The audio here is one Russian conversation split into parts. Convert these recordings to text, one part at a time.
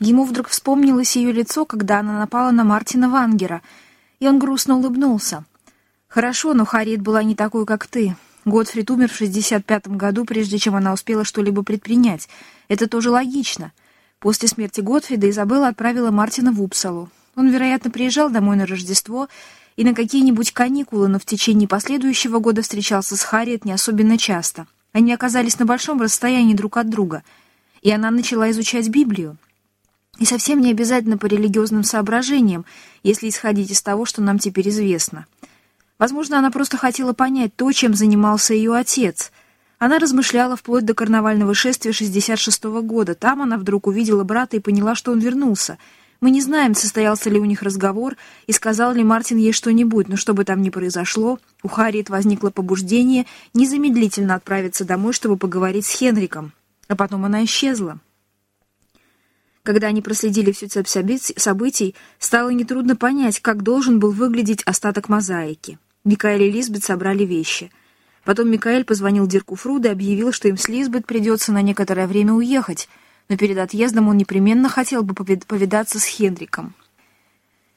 Ему вдруг вспомнилось ее лицо, когда она напала на Мартина Вангера, и он грустно улыбнулся. «Хорошо, но Харриет была не такой, как ты. Готфрид умер в 65-м году, прежде чем она успела что-либо предпринять. Это тоже логично. После смерти Готфрида Изабелла отправила Мартина в Упсалу. Он, вероятно, приезжал домой на Рождество и на какие-нибудь каникулы, но в течение последующего года встречался с Харриет не особенно часто. Они оказались на большом расстоянии друг от друга, и она начала изучать Библию. И совсем не обязательно по религиозным соображениям, если исходить из того, что нам теперь известно. Возможно, она просто хотела понять то, чем занимался ее отец. Она размышляла вплоть до карнавального шествия 66 -го года. Там она вдруг увидела брата и поняла, что он вернулся — мы не знаем, состоялся ли у них разговор и сказал ли Мартин ей что-нибудь, но что бы там ни произошло, у Харриет возникло побуждение незамедлительно отправиться домой, чтобы поговорить с Хенриком. А потом она исчезла. Когда они проследили всю цепь событий, стало нетрудно понять, как должен был выглядеть остаток мозаики. Микаэль и Лизбет собрали вещи. Потом Микаэль позвонил Дирку Фруду и объявил, что им с Лизбет придется на некоторое время уехать — но перед отъездом он непременно хотел бы повидаться с Хенриком.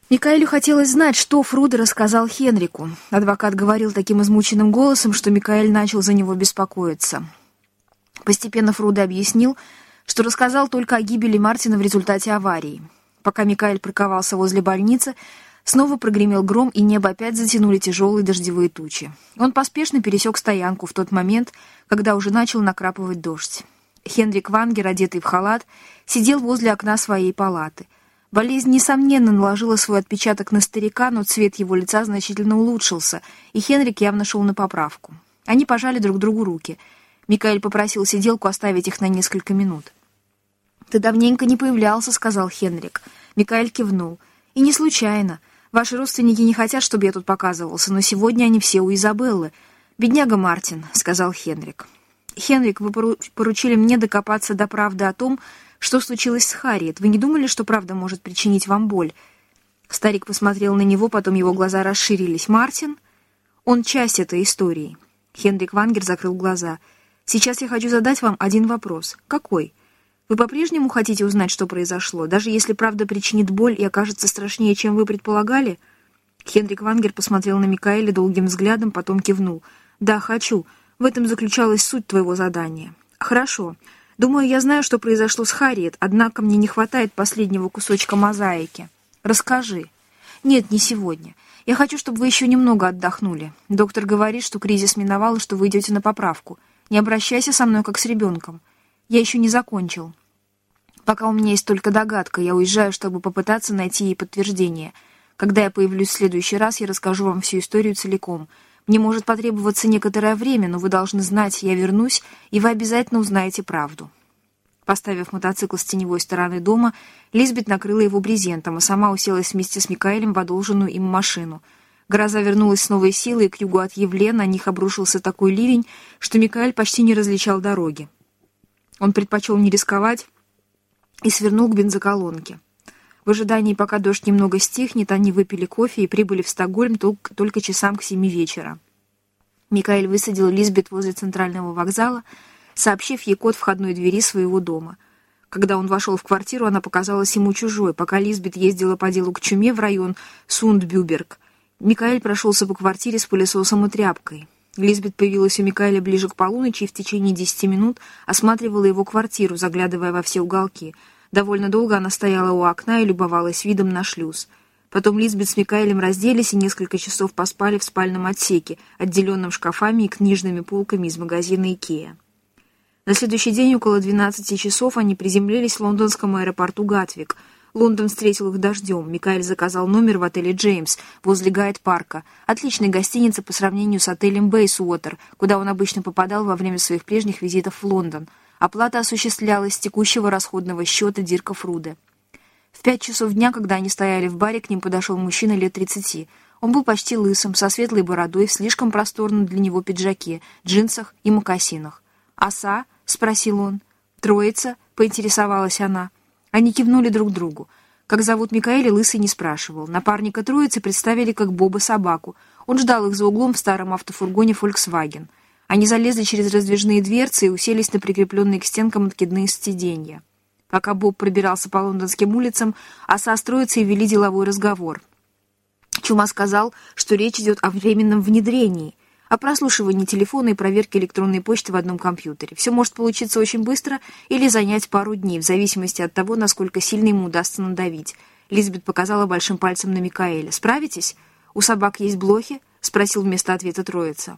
Микаэлю хотелось знать, что Фруда рассказал Хенрику. Адвокат говорил таким измученным голосом, что Микаэль начал за него беспокоиться. Постепенно Фруда объяснил, что рассказал только о гибели Мартина в результате аварии. Пока Микаэль парковался возле больницы, снова прогремел гром, и небо опять затянули тяжелые дождевые тучи. Он поспешно пересек стоянку в тот момент, когда уже начал накрапывать дождь. Хенрик Вангер, одетый в халат, сидел возле окна своей палаты. Болезнь, несомненно, наложила свой отпечаток на старика, но цвет его лица значительно улучшился, и Хенрик явно шел на поправку. Они пожали друг другу руки. Микаэль попросил сиделку оставить их на несколько минут. «Ты давненько не появлялся», — сказал Хенрик. Микаэль кивнул. «И не случайно. Ваши родственники не хотят, чтобы я тут показывался, но сегодня они все у Изабеллы. Бедняга Мартин», — сказал Хенрик. «Хенрик, вы поручили мне докопаться до правды о том, что случилось с Харриет. Вы не думали, что правда может причинить вам боль?» Старик посмотрел на него, потом его глаза расширились. «Мартин? Он часть этой истории». Хенрик Вангер закрыл глаза. «Сейчас я хочу задать вам один вопрос. Какой? Вы по-прежнему хотите узнать, что произошло, даже если правда причинит боль и окажется страшнее, чем вы предполагали?» Хенрик Вангер посмотрел на Микаэля долгим взглядом, потом кивнул. «Да, хочу. В этом заключалась суть твоего задания. Хорошо. Думаю, я знаю, что произошло с Харриет, однако мне не хватает последнего кусочка мозаики. Расскажи. Нет, не сегодня. Я хочу, чтобы вы еще немного отдохнули. Доктор говорит, что кризис миновал и что вы идете на поправку. Не обращайся со мной, как с ребенком. Я еще не закончил. Пока у меня есть только догадка, я уезжаю, чтобы попытаться найти ей подтверждение. Когда я появлюсь в следующий раз, я расскажу вам всю историю целиком — мне может потребоваться некоторое время, но вы должны знать, я вернусь, и вы обязательно узнаете правду». Поставив мотоцикл с теневой стороны дома, Лизбет накрыла его брезентом, а сама уселась вместе с Микаэлем в одолженную им машину. Гроза вернулась с новой силой, и к югу от Евле на них обрушился такой ливень, что Микаэль почти не различал дороги. Он предпочел не рисковать и свернул к бензоколонке. В ожидании, пока дождь немного стихнет, они выпили кофе и прибыли в Стокгольм только, только часам к семи вечера. Микаэль высадил Лизбет возле центрального вокзала, сообщив ей код входной двери своего дома. Когда он вошел в квартиру, она показалась ему чужой. Пока Лизбет ездила по делу к чуме в район Сундбюберг, Микаэль прошелся по квартире с пылесосом и тряпкой. Лизбет появилась у Микаэля ближе к полуночи и в течение десяти минут осматривала его квартиру, заглядывая во все уголки — Довольно долго она стояла у окна и любовалась видом на шлюз. Потом Лизбет с Микаэлем разделись и несколько часов поспали в спальном отсеке, отделенном шкафами и книжными полками из магазина «Икеа». На следующий день около 12 часов они приземлились в лондонском аэропорту Гатвик. Лондон встретил их дождем. Микаэль заказал номер в отеле «Джеймс» возле Гайд-парка. Отличной гостиницы по сравнению с отелем «Бейсуотер», куда он обычно попадал во время своих прежних визитов в Лондон — Оплата осуществлялась с текущего расходного счета Дирка Фруде. В пять часов дня, когда они стояли в баре, к ним подошел мужчина лет тридцати. Он был почти лысым, со светлой бородой, в слишком просторном для него пиджаке, джинсах и мокасинах. «Оса?» — спросил он. «Троица?» — поинтересовалась она. Они кивнули друг другу. Как зовут Микаэля, Лысый не спрашивал. Напарника троицы представили как Боба собаку. Он ждал их за углом в старом автофургоне «Фольксваген». Они залезли через раздвижные дверцы и уселись на прикрепленные к стенкам откидные сиденья. Пока Боб пробирался по лондонским улицам, Оса с троицей вели деловой разговор. Чума сказал, что речь идет о временном внедрении, о прослушивании телефона и проверке электронной почты в одном компьютере. Все может получиться очень быстро или занять пару дней, в зависимости от того, насколько сильно ему удастся надавить. Лизбет показала большим пальцем на Микаэля. «Справитесь? У собак есть блохи?» — спросил вместо ответа троица.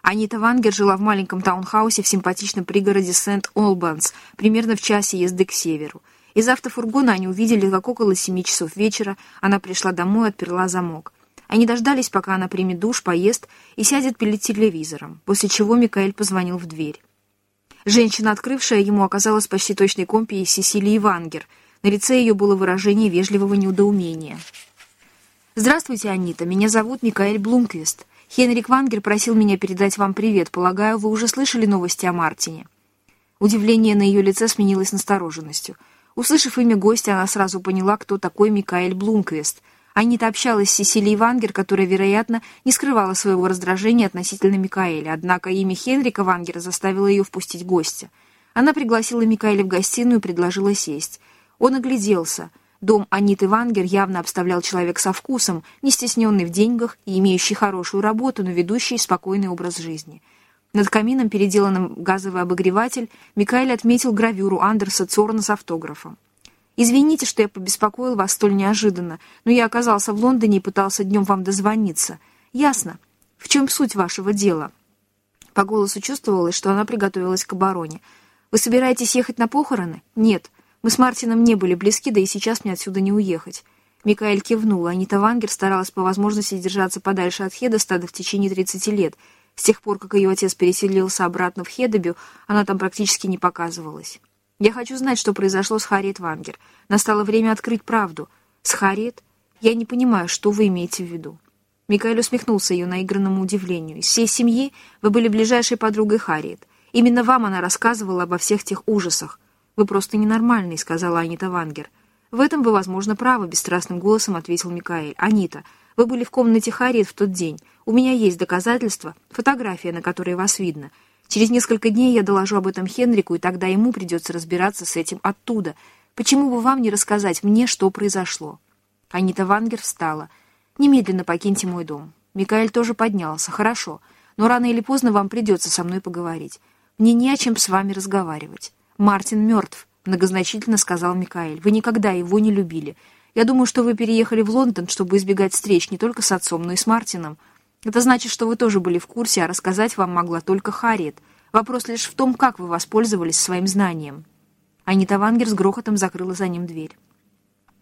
Анита Вангер жила в маленьком таунхаусе в симпатичном пригороде Сент-Олбанс, примерно в часе езды к северу. Из автофургона они увидели, как около семи часов вечера она пришла домой и отперла замок. Они дождались, пока она примет душ, поест и сядет перед телевизором, после чего Микаэль позвонил в дверь. Женщина, открывшая ему, оказалась почти точной копией Сесилии Вангер. На лице ее было выражение вежливого неудоумения. «Здравствуйте, Анита. Меня зовут Микаэль Блумквист. Хенрик Вангер просил меня передать вам привет. Полагаю, вы уже слышали новости о Мартине?» Удивление на ее лице сменилось настороженностью. Услышав имя гостя, она сразу поняла, кто такой Микаэль Блумквист. Анита общалась с Сесилией Вангер, которая, вероятно, не скрывала своего раздражения относительно Микаэля, однако имя Хенрика Вангера заставило ее впустить гостя. Она пригласила Микаэля в гостиную и предложила сесть. Он огляделся — Дом Аниты Вангер явно обставлял человек со вкусом, не стесненный в деньгах и имеющий хорошую работу, но ведущий спокойный образ жизни. Над камином, переделанным газовый обогреватель, Микаэль отметил гравюру Андерса Цорна с автографом. «Извините, что я побеспокоил вас столь неожиданно, но я оказался в Лондоне и пытался днем вам дозвониться. Ясно. В чем суть вашего дела?» По голосу чувствовалось, что она приготовилась к обороне. «Вы собираетесь ехать на похороны?» «Нет. Мы с Мартином не были близки, да и сейчас мне отсюда не уехать. Микаэль кивнул, Анита Вангер старалась по возможности держаться подальше от Хедестада в течение 30 лет. С тех пор, как ее отец переселился обратно в Хедебю, она там практически не показывалась. «Я хочу знать, что произошло с Харриет Вангер. Настало время открыть правду. С Харриет? Я не понимаю, что вы имеете в виду». Микаэль усмехнулся ее наигранному удивлению. «Из всей семьи вы были ближайшей подругой Харриет. Именно вам она рассказывала обо всех тех ужасах. «Вы просто ненормальный», — сказала Анита Вангер. «В этом вы, возможно, правы», — бесстрастным голосом ответил Микаэль. «Анита, вы были в комнате Харриет в тот день. У меня есть доказательства, фотография, на которой вас видно. Через несколько дней я доложу об этом Хенрику, и тогда ему придется разбираться с этим оттуда. Почему бы вам не рассказать мне, что произошло?» Анита Вангер встала. «Немедленно покиньте мой дом». Микаэль тоже поднялся. «Хорошо, но рано или поздно вам придется со мной поговорить. Мне не о чем с вами разговаривать». «Мартин мертв», — многозначительно сказал Микаэль. «Вы никогда его не любили. Я думаю, что вы переехали в Лондон, чтобы избегать встреч не только с отцом, но и с Мартином. Это значит, что вы тоже были в курсе, а рассказать вам могла только Харриет. Вопрос лишь в том, как вы воспользовались своим знанием». Анита Вангер с грохотом закрыла за ним дверь.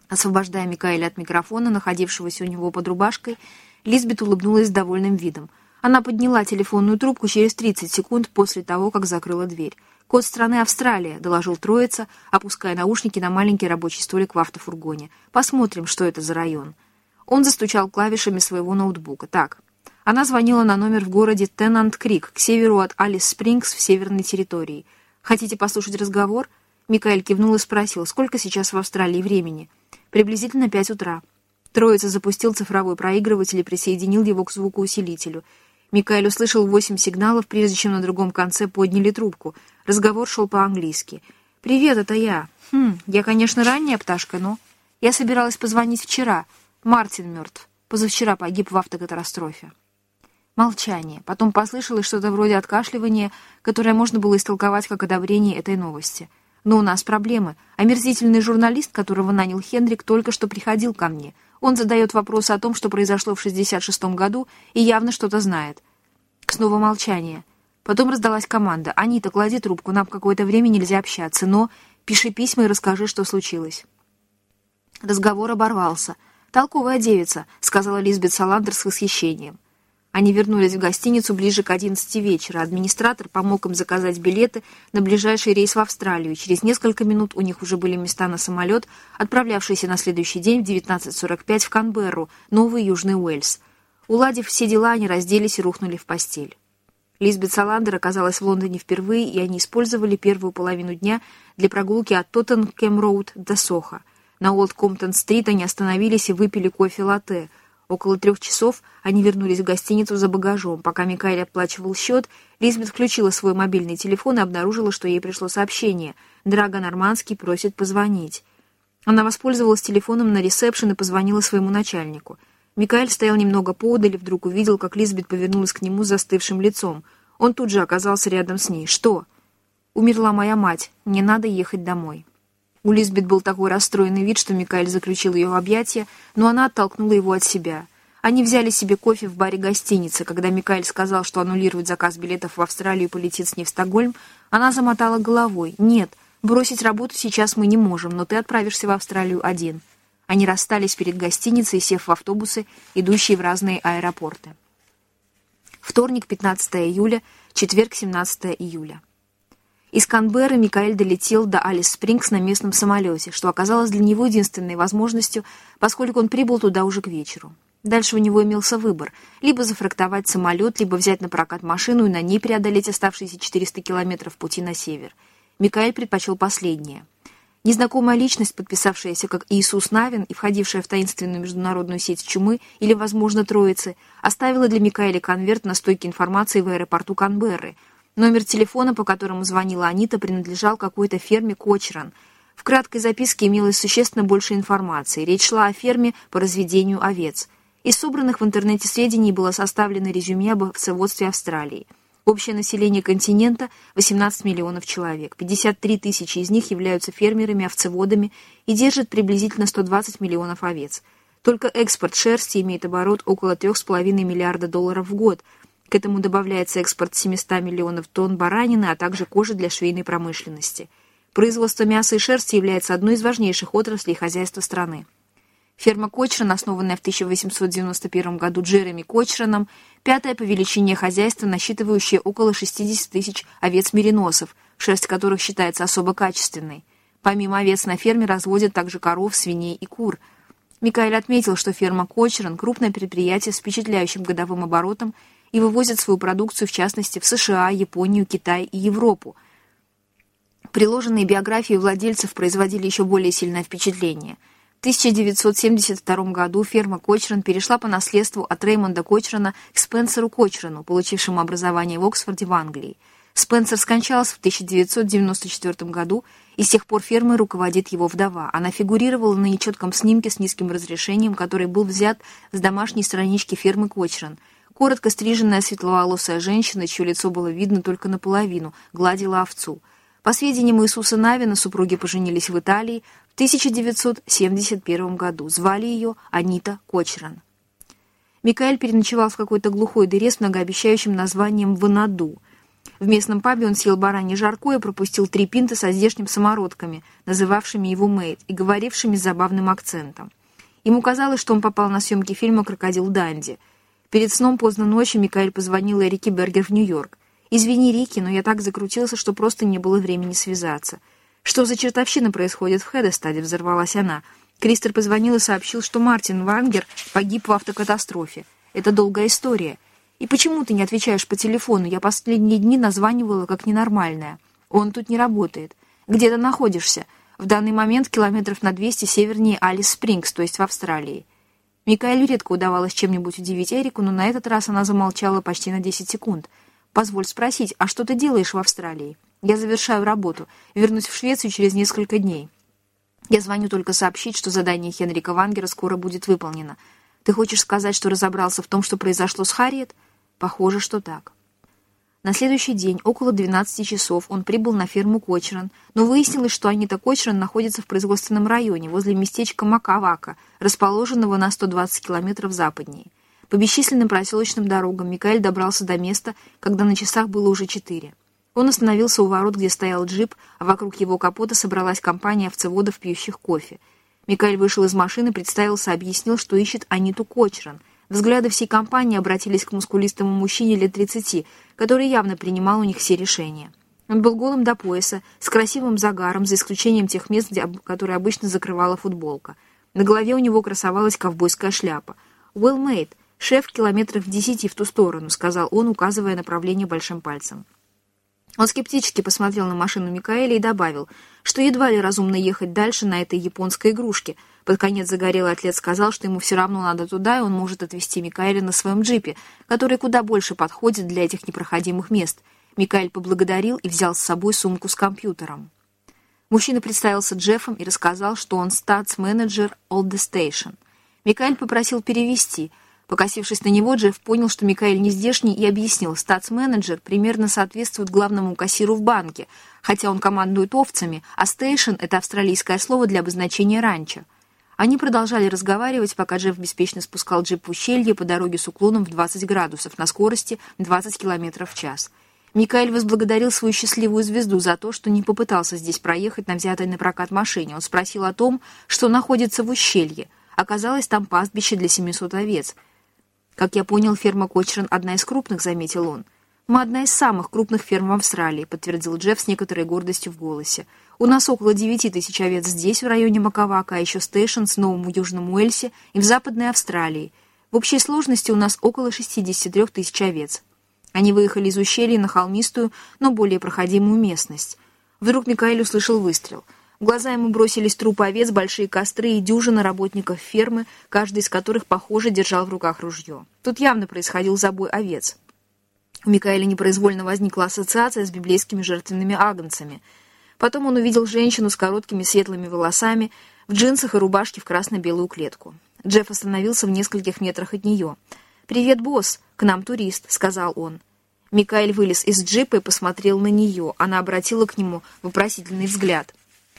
Освобождая Микаэля от микрофона, находившегося у него под рубашкой, Лизбет улыбнулась с довольным видом. Она подняла телефонную трубку через 30 секунд после того, как закрыла дверь. «Код страны Австралия», — доложил троица, опуская наушники на маленький рабочий столик в автофургоне. «Посмотрим, что это за район». Он застучал клавишами своего ноутбука. «Так». Она звонила на номер в городе Теннант-Крик, к северу от Алис-Спрингс в северной территории. «Хотите послушать разговор?» Микаэль кивнул и спросил, сколько сейчас в Австралии времени. «Приблизительно пять утра». Троица запустил цифровой проигрыватель и присоединил его к звукоусилителю — Микаэль услышал восемь сигналов, прежде чем на другом конце подняли трубку. Разговор шел по-английски. «Привет, это я. Хм, я, конечно, ранняя пташка, но... Я собиралась позвонить вчера. Мартин мертв. Позавчера погиб в автокатастрофе». Молчание. Потом послышалось что-то вроде откашливания, которое можно было истолковать как одобрение этой новости. «Но у нас проблемы. Омерзительный журналист, которого нанял Хендрик, только что приходил ко мне. Он задает вопросы о том, что произошло в 66-м году, и явно что-то знает. Снова молчание. Потом раздалась команда. «Анита, клади трубку, нам какое-то время нельзя общаться, но пиши письма и расскажи, что случилось». Разговор оборвался. «Толковая девица», — сказала Лизбет Саландер с восхищением. Они вернулись в гостиницу ближе к одиннадцати вечера. Администратор помог им заказать билеты на ближайший рейс в Австралию. Через несколько минут у них уже были места на самолет, отправлявшийся на следующий день в 19.45 в Канберру, Новый Южный Уэльс. Уладив все дела, они разделись и рухнули в постель. Лизбет Саландер оказалась в Лондоне впервые, и они использовали первую половину дня для прогулки от Тоттенкем-Роуд до Соха. На Олд Комптон-стрит они остановились и выпили кофе-латте. Около трех часов они вернулись в гостиницу за багажом. Пока Микаэль оплачивал счет, Лизбет включила свой мобильный телефон и обнаружила, что ей пришло сообщение. Драго Нормандский просит позвонить. Она воспользовалась телефоном на ресепшн и позвонила своему начальнику. Микаэль стоял немного поодаль и вдруг увидел, как Лизбет повернулась к нему с застывшим лицом. Он тут же оказался рядом с ней. «Что?» «Умерла моя мать. Мне надо ехать домой». У Лизбет был такой расстроенный вид, что Микаэль заключил ее в объятия, но она оттолкнула его от себя. Они взяли себе кофе в баре гостиницы. Когда Микаэль сказал, что аннулирует заказ билетов в Австралию и полетит с ней в Стокгольм, она замотала головой. «Нет, бросить работу сейчас мы не можем, но ты отправишься в Австралию один». Они расстались перед гостиницей, сев в автобусы, идущие в разные аэропорты. Вторник, 15 июля, четверг, 17 июля. Из Канберры Микаэль долетел до Алис Спрингс на местном самолете, что оказалось для него единственной возможностью, поскольку он прибыл туда уже к вечеру. Дальше у него имелся выбор – либо зафрактовать самолет, либо взять на прокат машину и на ней преодолеть оставшиеся 400 километров пути на север. Микаэль предпочел последнее. Незнакомая личность, подписавшаяся как Иисус Навин и входившая в таинственную международную сеть чумы или, возможно, Троицы, оставила для Микаэля конверт на стойке информации в аэропорту Канберры – Номер телефона, по которому звонила Анита, принадлежал какой-то ферме Кочран. В краткой записке имелось существенно больше информации. Речь шла о ферме по разведению овец. Из собранных в интернете сведений было составлено резюме об овцеводстве Австралии. Общее население континента – 18 миллионов человек. 53 тысячи из них являются фермерами-овцеводами и держат приблизительно 120 миллионов овец. Только экспорт шерсти имеет оборот около 3,5 миллиарда долларов в год – к этому добавляется экспорт 700 миллионов тонн баранины, а также кожи для швейной промышленности. Производство мяса и шерсти является одной из важнейших отраслей хозяйства страны. Ферма Кочран, основанная в 1891 году Джереми Кочраном, пятое по величине хозяйство, насчитывающее около 60 тысяч овец-мериносов, шерсть которых считается особо качественной. Помимо овец на ферме разводят также коров, свиней и кур. Микаэль отметил, что ферма Кочран – крупное предприятие с впечатляющим годовым оборотом и вывозят свою продукцию, в частности, в США, Японию, Китай и Европу. Приложенные биографии владельцев производили еще более сильное впечатление. В 1972 году ферма Кочран перешла по наследству от Реймонда Кочрана к Спенсеру Кочрану, получившему образование в Оксфорде в Англии. Спенсер скончался в 1994 году, и с тех пор фермой руководит его вдова. Она фигурировала на нечетком снимке с низким разрешением, который был взят с домашней странички фермы Кочран – Коротко стриженная светловолосая женщина, чье лицо было видно только наполовину, гладила овцу. По сведениям Иисуса Навина, супруги поженились в Италии в 1971 году. Звали ее Анита Кочран. Микаэль переночевал в какой-то глухой дыре с многообещающим названием «Ванаду». В местном пабе он съел баранье жарко и пропустил три пинты со здешним самородками, называвшими его Мэйд и говорившими с забавным акцентом. Ему казалось, что он попал на съемки фильма «Крокодил Данди», Перед сном поздно ночью Микаэль позвонил Эрике Бергер в Нью-Йорк. «Извини, Рики, но я так закрутился, что просто не было времени связаться». «Что за чертовщина происходит в Хедестаде?» — взорвалась она. Кристер позвонил и сообщил, что Мартин Вангер погиб в автокатастрофе. Это долгая история. И почему ты не отвечаешь по телефону? Я последние дни названивала как ненормальная. Он тут не работает. Где ты находишься? В данный момент километров на 200 севернее Алис Спрингс, то есть в Австралии. Микаэлю редко удавалось чем-нибудь удивить Эрику, но на этот раз она замолчала почти на 10 секунд. «Позволь спросить, а что ты делаешь в Австралии?» «Я завершаю работу. Вернусь в Швецию через несколько дней. Я звоню только сообщить, что задание Хенрика Вангера скоро будет выполнено. Ты хочешь сказать, что разобрался в том, что произошло с Харриет?» «Похоже, что так». На следующий день, около 12 часов, он прибыл на ферму Кочеран, но выяснилось, что Анита Кочеран находится в производственном районе, возле местечка Макавака, расположенного на 120 километров западнее. По бесчисленным проселочным дорогам Микаэль добрался до места, когда на часах было уже четыре. Он остановился у ворот, где стоял джип, а вокруг его капота собралась компания овцеводов, пьющих кофе. Микаэль вышел из машины, представился, объяснил, что ищет Аниту Кочеран — Взгляды всей компании обратились к мускулистому мужчине лет 30, который явно принимал у них все решения. Он был голым до пояса, с красивым загаром, за исключением тех мест, где, которые обычно закрывала футболка. На голове у него красовалась ковбойская шляпа. «Well made. Шеф километров десяти в ту сторону», — сказал он, указывая направление большим пальцем. Он скептически посмотрел на машину Микаэля и добавил, что едва ли разумно ехать дальше на этой японской игрушке. Под конец загорелый атлет сказал, что ему все равно надо туда, и он может отвезти Микаэля на своем джипе, который куда больше подходит для этих непроходимых мест. Микаэль поблагодарил и взял с собой сумку с компьютером. Мужчина представился Джеффом и рассказал, что он статс-менеджер Old Station. Микаэль попросил перевести. Покосившись на него, Джефф понял, что Микаэль не здешний, и объяснил, статс-менеджер примерно соответствует главному кассиру в банке, хотя он командует овцами, а «стейшн» — это австралийское слово для обозначения ранчо. Они продолжали разговаривать, пока Джефф беспечно спускал джип в ущелье по дороге с уклоном в 20 градусов на скорости 20 км в час. Микаэль возблагодарил свою счастливую звезду за то, что не попытался здесь проехать на взятой на прокат машине. Он спросил о том, что находится в ущелье. Оказалось, там пастбище для 700 овец. «Как я понял, ферма Кочерон одна из крупных», — заметил он. «Мы одна из самых крупных ферм в Австралии», — подтвердил Джефф с некоторой гордостью в голосе. «У нас около девяти тысяч овец здесь, в районе Макавака, а еще стейшн с Новым Южном Уэльсе и в Западной Австралии. В общей сложности у нас около 63 тысяч овец». Они выехали из ущелья на холмистую, но более проходимую местность. Вдруг Микаэль услышал выстрел. В глаза ему бросились трупы овец, большие костры и дюжина работников фермы, каждый из которых, похоже, держал в руках ружье. Тут явно происходил забой овец. У Микаэля непроизвольно возникла ассоциация с библейскими жертвенными агнцами. Потом он увидел женщину с короткими светлыми волосами, в джинсах и рубашке в красно-белую клетку. Джефф остановился в нескольких метрах от нее. «Привет, босс! К нам турист», — сказал он. Микаэль вылез из джипа и посмотрел на нее. Она обратила к нему вопросительный взгляд.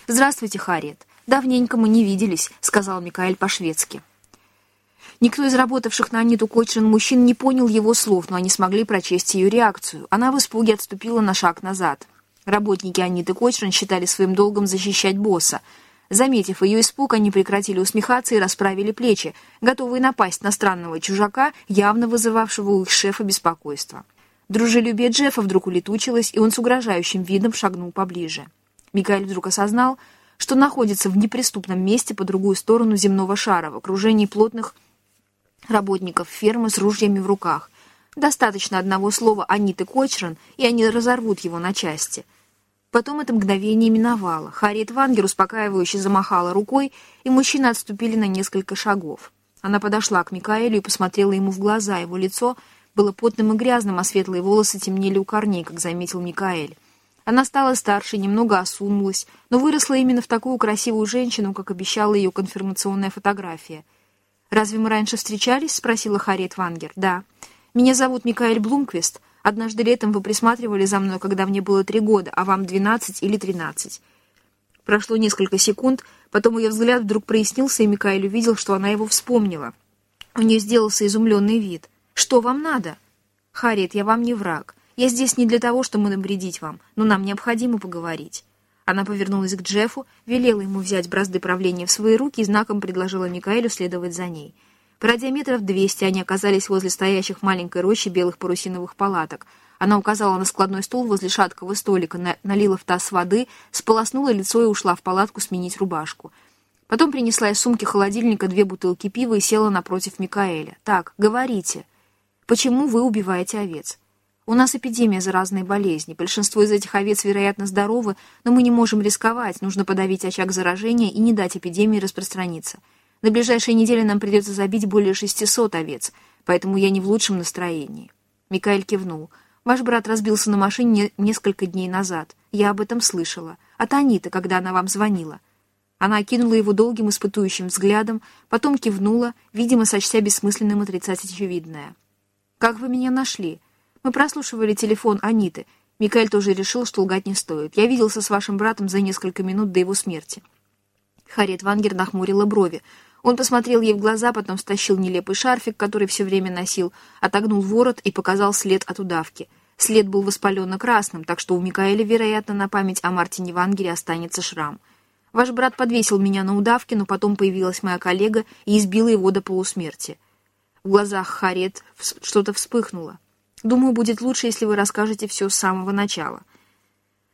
«Здравствуйте, Харриет. Давненько мы не виделись», — сказал Микаэль по-шведски. Никто из работавших на Аниту Кочерин мужчин не понял его слов, но они смогли прочесть ее реакцию. Она в испуге отступила на шаг назад. Работники Аниты Кочерин считали своим долгом защищать босса. Заметив ее испуг, они прекратили усмехаться и расправили плечи, готовые напасть на странного чужака, явно вызывавшего у их шефа беспокойство. Дружелюбие Джеффа вдруг улетучилось, и он с угрожающим видом шагнул поближе. Микаэль вдруг осознал, что находится в неприступном месте по другую сторону земного шара, в окружении плотных работников фермы с ружьями в руках. Достаточно одного слова Аниты Кочран, и они разорвут его на части. Потом это мгновение миновало. Харриет Вангер успокаивающе замахала рукой, и мужчины отступили на несколько шагов. Она подошла к Микаэлю и посмотрела ему в глаза. Его лицо было потным и грязным, а светлые волосы темнели у корней, как заметил Микаэль. Она стала старше, немного осунулась, но выросла именно в такую красивую женщину, как обещала ее конфирмационная фотография — «Разве мы раньше встречались?» — спросила Харриет Вангер. «Да. Меня зовут Микаэль Блумквист. Однажды летом вы присматривали за мной, когда мне было три года, а вам двенадцать или тринадцать». Прошло несколько секунд, потом ее взгляд вдруг прояснился, и Микаэль увидел, что она его вспомнила. У нее сделался изумленный вид. «Что вам надо?» «Харриет, я вам не враг. Я здесь не для того, чтобы навредить вам, но нам необходимо поговорить». Она повернулась к Джеффу, велела ему взять бразды правления в свои руки и знаком предложила Микаэлю следовать за ней. Пройдя метров двести, они оказались возле стоящих маленькой рощи белых парусиновых палаток. Она указала на складной стул возле шаткого столика, на налила в таз воды, сполоснула лицо и ушла в палатку сменить рубашку. Потом принесла из сумки холодильника две бутылки пива и села напротив Микаэля. «Так, говорите, почему вы убиваете овец?» У нас эпидемия заразной болезни. Большинство из этих овец, вероятно, здоровы, но мы не можем рисковать. Нужно подавить очаг заражения и не дать эпидемии распространиться. На ближайшие недели нам придется забить более 600 овец, поэтому я не в лучшем настроении». Микаэль кивнул. «Ваш брат разбился на машине несколько дней назад. Я об этом слышала. От Аниты, когда она вам звонила». Она окинула его долгим испытующим взглядом, потом кивнула, видимо, сочтя бессмысленным отрицать очевидное. «Как вы меня нашли?» Мы прослушивали телефон Аниты. Микаэль тоже решил, что лгать не стоит. Я виделся с вашим братом за несколько минут до его смерти. Харриет Вангер нахмурила брови. Он посмотрел ей в глаза, потом стащил нелепый шарфик, который все время носил, отогнул ворот и показал след от удавки. След был воспаленно-красным, так что у Микаэля, вероятно, на память о Мартине Вангере останется шрам. Ваш брат подвесил меня на удавке, но потом появилась моя коллега и избила его до полусмерти. В глазах Харриет что-то вспыхнуло. Думаю, будет лучше, если вы расскажете все с самого начала».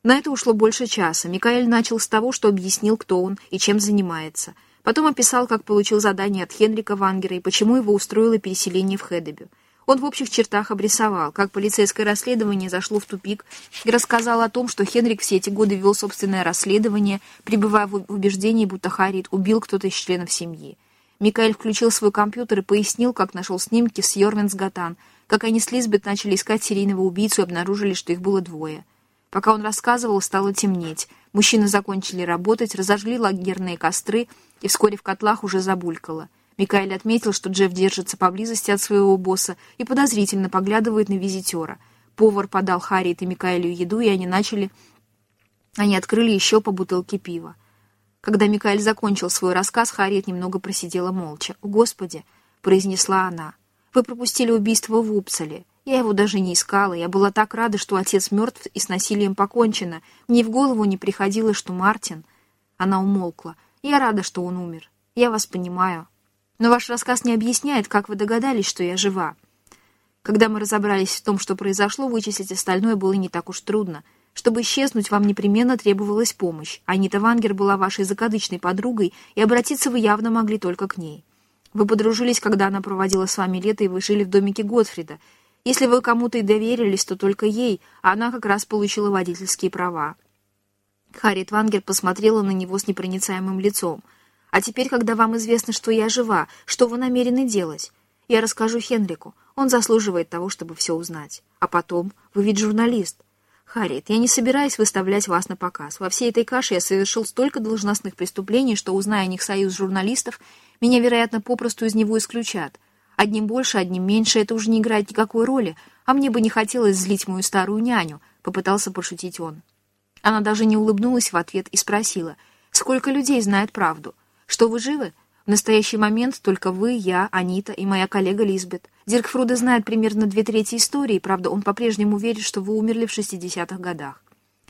На это ушло больше часа. Микаэль начал с того, что объяснил, кто он и чем занимается. Потом описал, как получил задание от Хенрика Вангера и почему его устроило переселение в Хедебю. Он в общих чертах обрисовал, как полицейское расследование зашло в тупик, и рассказал о том, что Хенрик все эти годы вел собственное расследование, пребывая в убеждении, будто Харриет убил кто-то из членов семьи. Микаэль включил свой компьютер и пояснил, как нашел снимки с Йорвенсгатан, как они с Лизбет начали искать серийного убийцу и обнаружили, что их было двое. Пока он рассказывал, стало темнеть. Мужчины закончили работать, разожгли лагерные костры, и вскоре в котлах уже забулькало. Микаэль отметил, что Джефф держится поблизости от своего босса и подозрительно поглядывает на визитера. Повар подал Харриет и Микаэлю еду, и они начали... Они открыли еще по бутылке пива. Когда Микаэль закончил свой рассказ, Харриет немного просидела молча. «О, Господи!» — произнесла она. «Вы пропустили убийство в Упсале. Я его даже не искала. Я была так рада, что отец мертв и с насилием покончено. Мне в голову не приходило, что Мартин...» Она умолкла. «Я рада, что он умер. Я вас понимаю. Но ваш рассказ не объясняет, как вы догадались, что я жива. Когда мы разобрались в том, что произошло, вычислить остальное было не так уж трудно. Чтобы исчезнуть, вам непременно требовалась помощь. Анита Вангер была вашей закадычной подругой, и обратиться вы явно могли только к ней. Вы подружились, когда она проводила с вами лето, и вы жили в домике Готфрида. Если вы кому-то и доверились, то только ей, а она как раз получила водительские права. Харриет Вангер посмотрела на него с непроницаемым лицом — а теперь, когда вам известно, что я жива, что вы намерены делать? Я расскажу Хенрику. Он заслуживает того, чтобы все узнать. А потом, вы ведь журналист. Харриет, я не собираюсь выставлять вас на показ. Во всей этой каше я совершил столько должностных преступлений, что, узная о них союз журналистов, меня, вероятно, попросту из него исключат. Одним больше, одним меньше, это уже не играет никакой роли, а мне бы не хотелось злить мою старую няню, — попытался пошутить он. Она даже не улыбнулась в ответ и спросила, сколько людей знает правду. Что вы живы? В настоящий момент только вы, я, Анита и моя коллега Лизбет. Дирк Фруда знает примерно две трети истории, правда, он по-прежнему верит, что вы умерли в 60-х годах.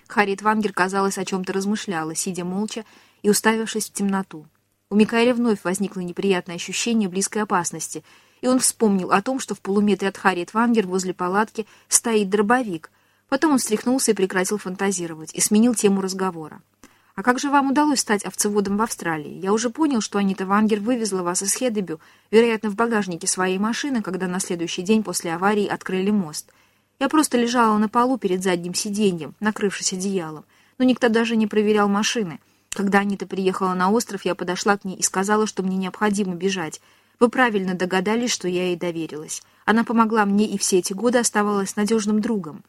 Харриет Вангер, казалось, о чем-то размышляла, сидя молча и уставившись в темноту. У Микаэля вновь возникло неприятное ощущение близкой опасности, и он вспомнил о том, что в полуметре от Харриет Вангер возле палатки стоит дробовик. Потом он встряхнулся и прекратил фантазировать, и сменил тему разговора. «А как же вам удалось стать овцеводом в Австралии? Я уже понял, что Анита Вангер вывезла вас из Хедебю, вероятно, в багажнике своей машины, когда на следующий день после аварии открыли мост. Я просто лежала на полу перед задним сиденьем, накрывшись одеялом, но никто даже не проверял машины. Когда Анита приехала на остров, я подошла к ней и сказала, что мне необходимо бежать. Вы правильно догадались, что я ей доверилась. Она помогла мне и все эти годы оставалась надежным другом.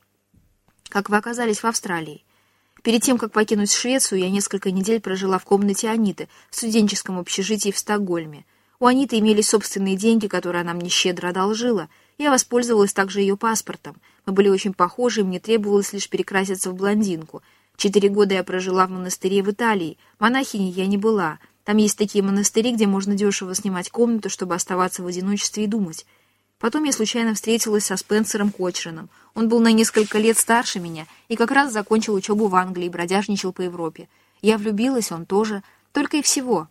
Как вы оказались в Австралии? Перед тем, как покинуть Швецию, я несколько недель прожила в комнате Аниты в студенческом общежитии в Стокгольме. У Аниты имелись собственные деньги, которые она мне щедро одолжила. Я воспользовалась также ее паспортом. Мы были очень похожи, мне требовалось лишь перекраситься в блондинку. Четыре года я прожила в монастыре в Италии. Монахиней я не была. Там есть такие монастыри, где можно дешево снимать комнату, чтобы оставаться в одиночестве и думать. Потом я случайно встретилась со Спенсером Кочреном. Он был на несколько лет старше меня и как раз закончил учебу в Англии, бродяжничал по Европе. Я влюбилась, он тоже, только и всего.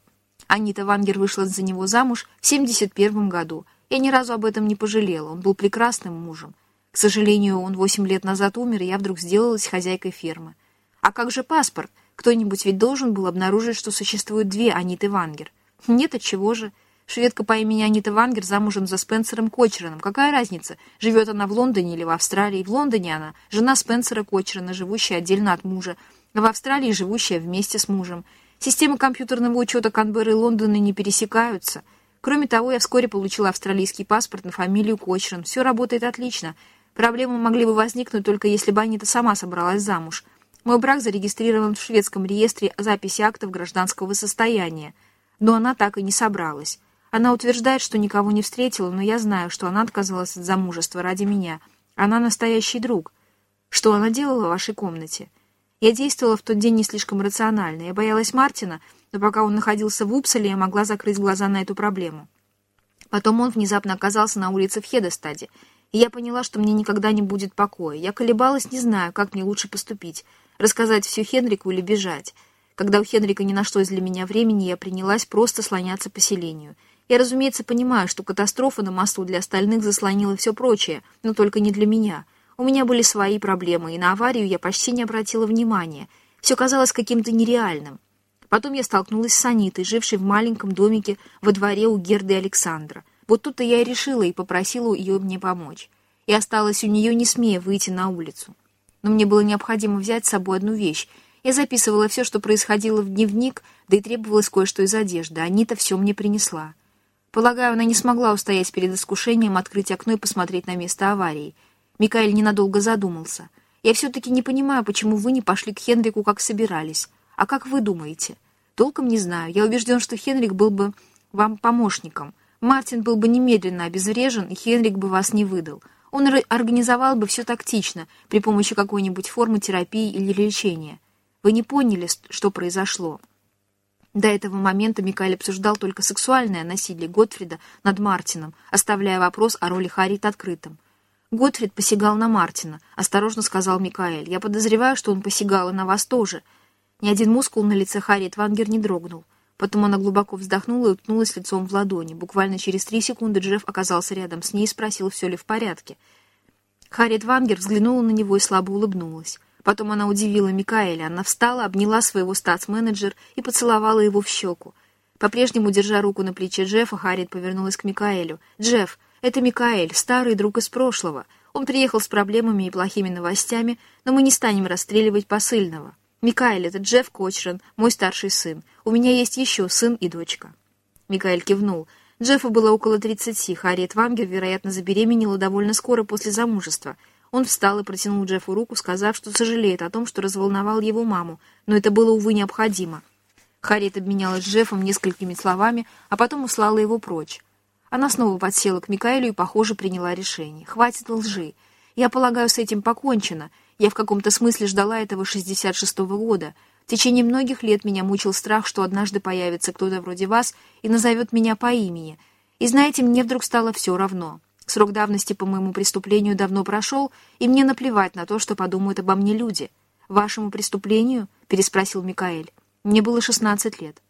Анита Вангер вышла за него замуж в 71 году. Я ни разу об этом не пожалела, он был прекрасным мужем. К сожалению, он восемь лет назад умер, и я вдруг сделалась хозяйкой фермы. А как же паспорт? Кто-нибудь ведь должен был обнаружить, что существует две Аниты Вангер. Нет, от чего же? Шведка по имени Анита Вангер замужем за Спенсером Кочераном. Какая разница, живет она в Лондоне или в Австралии? В Лондоне она, жена Спенсера Кочерана, живущая отдельно от мужа, а в Австралии живущая вместе с мужем. Системы компьютерного учета Канберры и Лондона не пересекаются. Кроме того, я вскоре получила австралийский паспорт на фамилию Кочеран. Все работает отлично. Проблемы могли бы возникнуть только если бы Анита сама собралась замуж. Мой брак зарегистрирован в шведском реестре записи актов гражданского состояния. Но она так и не собралась. Она утверждает, что никого не встретила, но я знаю, что она отказалась от замужества ради меня. Она настоящий друг. Что она делала в вашей комнате? Я действовала в тот день не слишком рационально. Я боялась Мартина, но пока он находился в Упсале, я могла закрыть глаза на эту проблему. Потом он внезапно оказался на улице в Хедестаде, и я поняла, что мне никогда не будет покоя. Я колебалась, не знаю, как мне лучше поступить. Рассказать все Хенрику или бежать. Когда у Хенрика не нашлось для меня времени, я принялась просто слоняться по селению — я, разумеется, понимаю, что катастрофа на мосту для остальных заслонила все прочее, но только не для меня. У меня были свои проблемы, и на аварию я почти не обратила внимания. Все казалось каким-то нереальным. Потом я столкнулась с Анитой, жившей в маленьком домике во дворе у Герды Александра. Вот тут-то я и решила и попросила ее мне помочь. И осталась у нее, не смея выйти на улицу. Но мне было необходимо взять с собой одну вещь. Я записывала все, что происходило в дневник, да и требовалось кое-что из одежды. Анита все мне принесла. Полагаю, она не смогла устоять перед искушением открыть окно и посмотреть на место аварии. Микаэль ненадолго задумался. Я все-таки не понимаю, почему вы не пошли к Хенрику, как собирались. А как вы думаете? Толком не знаю. Я убежден, что Хенрик был бы вам помощником. Мартин был бы немедленно обезврежен, и Хенрик бы вас не выдал. Он организовал бы все тактично, при помощи какой-нибудь формы терапии или лечения. Вы не поняли, что произошло. До этого момента Микаэль обсуждал только сексуальное насилие Готфрида над Мартином, оставляя вопрос о роли Харит открытым. «Готфрид посягал на Мартина», — осторожно сказал Микаэль. «Я подозреваю, что он посягал и на вас тоже». Ни один мускул на лице Харриет Вангер не дрогнул. Потом она глубоко вздохнула и уткнулась лицом в ладони. Буквально через три секунды Джефф оказался рядом с ней и спросил, все ли в порядке. Харриет Вангер взглянула на него и слабо улыбнулась. Потом она удивила Микаэля. Она встала, обняла своего статс-менеджер и поцеловала его в щеку. По-прежнему, держа руку на плече Джеффа, Харриет повернулась к Микаэлю. «Джефф, это Микаэль, старый друг из прошлого. Он приехал с проблемами и плохими новостями, но мы не станем расстреливать посыльного. Микаэль, это Джефф Кочран, мой старший сын. У меня есть еще сын и дочка». Микаэль кивнул. Джеффу было около тридцати. Харриет Вангер, вероятно, забеременела довольно скоро после замужества. Он встал и протянул Джеффу руку, сказав, что сожалеет о том, что разволновал его маму, но это было, увы, необходимо. Харриет обменялась с Джеффом несколькими словами, а потом услала его прочь. Она снова подсела к Микаэлю и, похоже, приняла решение. «Хватит лжи. Я полагаю, с этим покончено. Я в каком-то смысле ждала этого 66-го года. В течение многих лет меня мучил страх, что однажды появится кто-то вроде вас и назовет меня по имени. И знаете, мне вдруг стало все равно. Срок давности по моему преступлению давно прошел, и мне наплевать на то, что подумают обо мне люди. «Вашему преступлению?» — переспросил Микаэль. «Мне было 16 лет».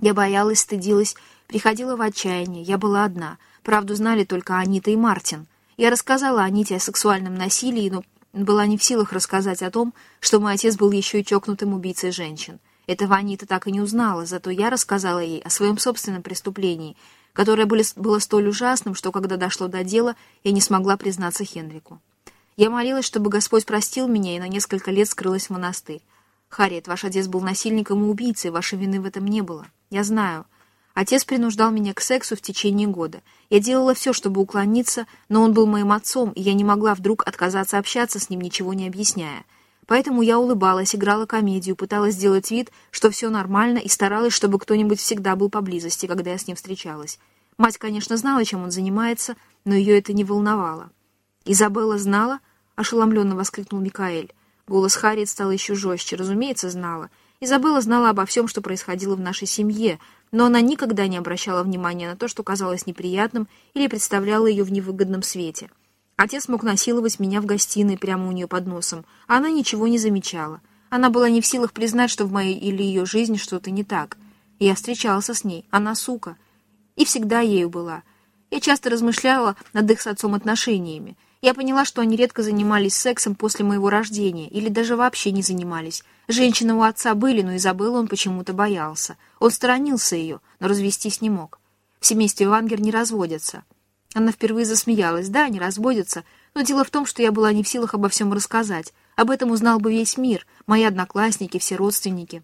Я боялась, стыдилась, приходила в отчаяние. Я была одна. Правду знали только Анита и Мартин. Я рассказала Аните о сексуальном насилии, но была не в силах рассказать о том, что мой отец был еще и чокнутым убийцей женщин. Этого Анита так и не узнала, зато я рассказала ей о своем собственном преступлении, которое было столь ужасным, что когда дошло до дела, я не смогла признаться Хенрику. Я молилась, чтобы Господь простил меня и на несколько лет скрылась в монастырь. Харриет, ваш отец был насильником и убийцей, вашей вины в этом не было. Я знаю. Отец принуждал меня к сексу в течение года. Я делала все, чтобы уклониться, но он был моим отцом, и я не могла вдруг отказаться общаться с ним, ничего не объясняя. Поэтому я улыбалась, играла комедию, пыталась сделать вид, что все нормально, и старалась, чтобы кто-нибудь всегда был поблизости, когда я с ним встречалась. Мать, конечно, знала, чем он занимается, но ее это не волновало. «Изабелла знала?» — ошеломленно воскликнул Микаэль. Голос Харриет стал еще жестче. Разумеется, знала. Изабелла знала обо всем, что происходило в нашей семье, но она никогда не обращала внимания на то, что казалось неприятным или представляло ее в невыгодном свете. Отец мог насиловать меня в гостиной прямо у нее под носом, а она ничего не замечала. Она была не в силах признать, что в моей или ее жизни что-то не так. Я встречался с ней, она сука. И всегда ею была. Я часто размышляла над их с отцом отношениями. Я поняла, что они редко занимались сексом после моего рождения, или даже вообще не занимались. Женщины у отца были, но Изабеллы он почему-то боялся. Он сторонился ее, но развестись не мог. В семействе Вангер не разводятся. Она впервые засмеялась. Да, они разводятся, но дело в том, что я была не в силах обо всем рассказать. Об этом узнал бы весь мир, мои одноклассники, все родственники.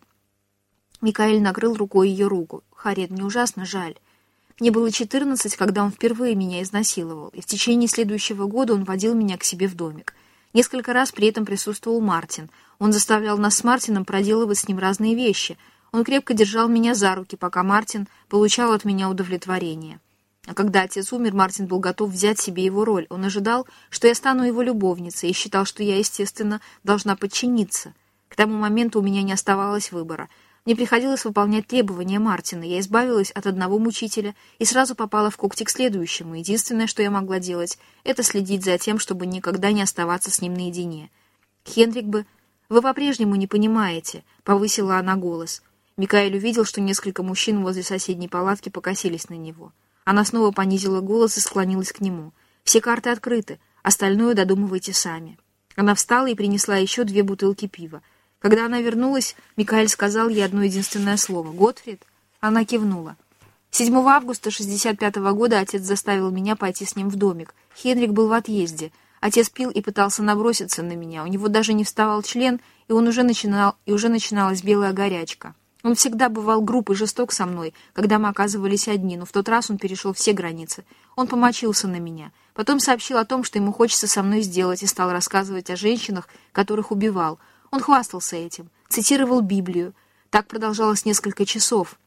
Микаэль накрыл рукой ее руку. Харет, мне ужасно жаль. Мне было 14, когда он впервые меня изнасиловал, и в течение следующего года он водил меня к себе в домик. Несколько раз при этом присутствовал Мартин. Он заставлял нас с Мартином проделывать с ним разные вещи. Он крепко держал меня за руки, пока Мартин получал от меня удовлетворение. А когда отец умер, Мартин был готов взять себе его роль. Он ожидал, что я стану его любовницей, и считал, что я, естественно, должна подчиниться. К тому моменту у меня не оставалось выбора — мне приходилось выполнять требования Мартина. Я избавилась от одного мучителя и сразу попала в когти к следующему. Единственное, что я могла делать, это следить за тем, чтобы никогда не оставаться с ним наедине. Хенрик бы... «Вы по-прежнему не понимаете», — повысила она голос. Микаэль увидел, что несколько мужчин возле соседней палатки покосились на него. Она снова понизила голос и склонилась к нему. «Все карты открыты, остальное додумывайте сами». Она встала и принесла еще две бутылки пива. Когда она вернулась, Микаэль сказал ей одно единственное слово. «Готфрид?» Она кивнула. 7 августа 65 -го года отец заставил меня пойти с ним в домик. Хенрик был в отъезде. Отец пил и пытался наброситься на меня. У него даже не вставал член, и он уже начинал, и уже начиналась белая горячка. Он всегда бывал груб и жесток со мной, когда мы оказывались одни, но в тот раз он перешел все границы. Он помочился на меня. Потом сообщил о том, что ему хочется со мной сделать, и стал рассказывать о женщинах, которых убивал. Он хвастался этим, цитировал Библию. Так продолжалось несколько часов.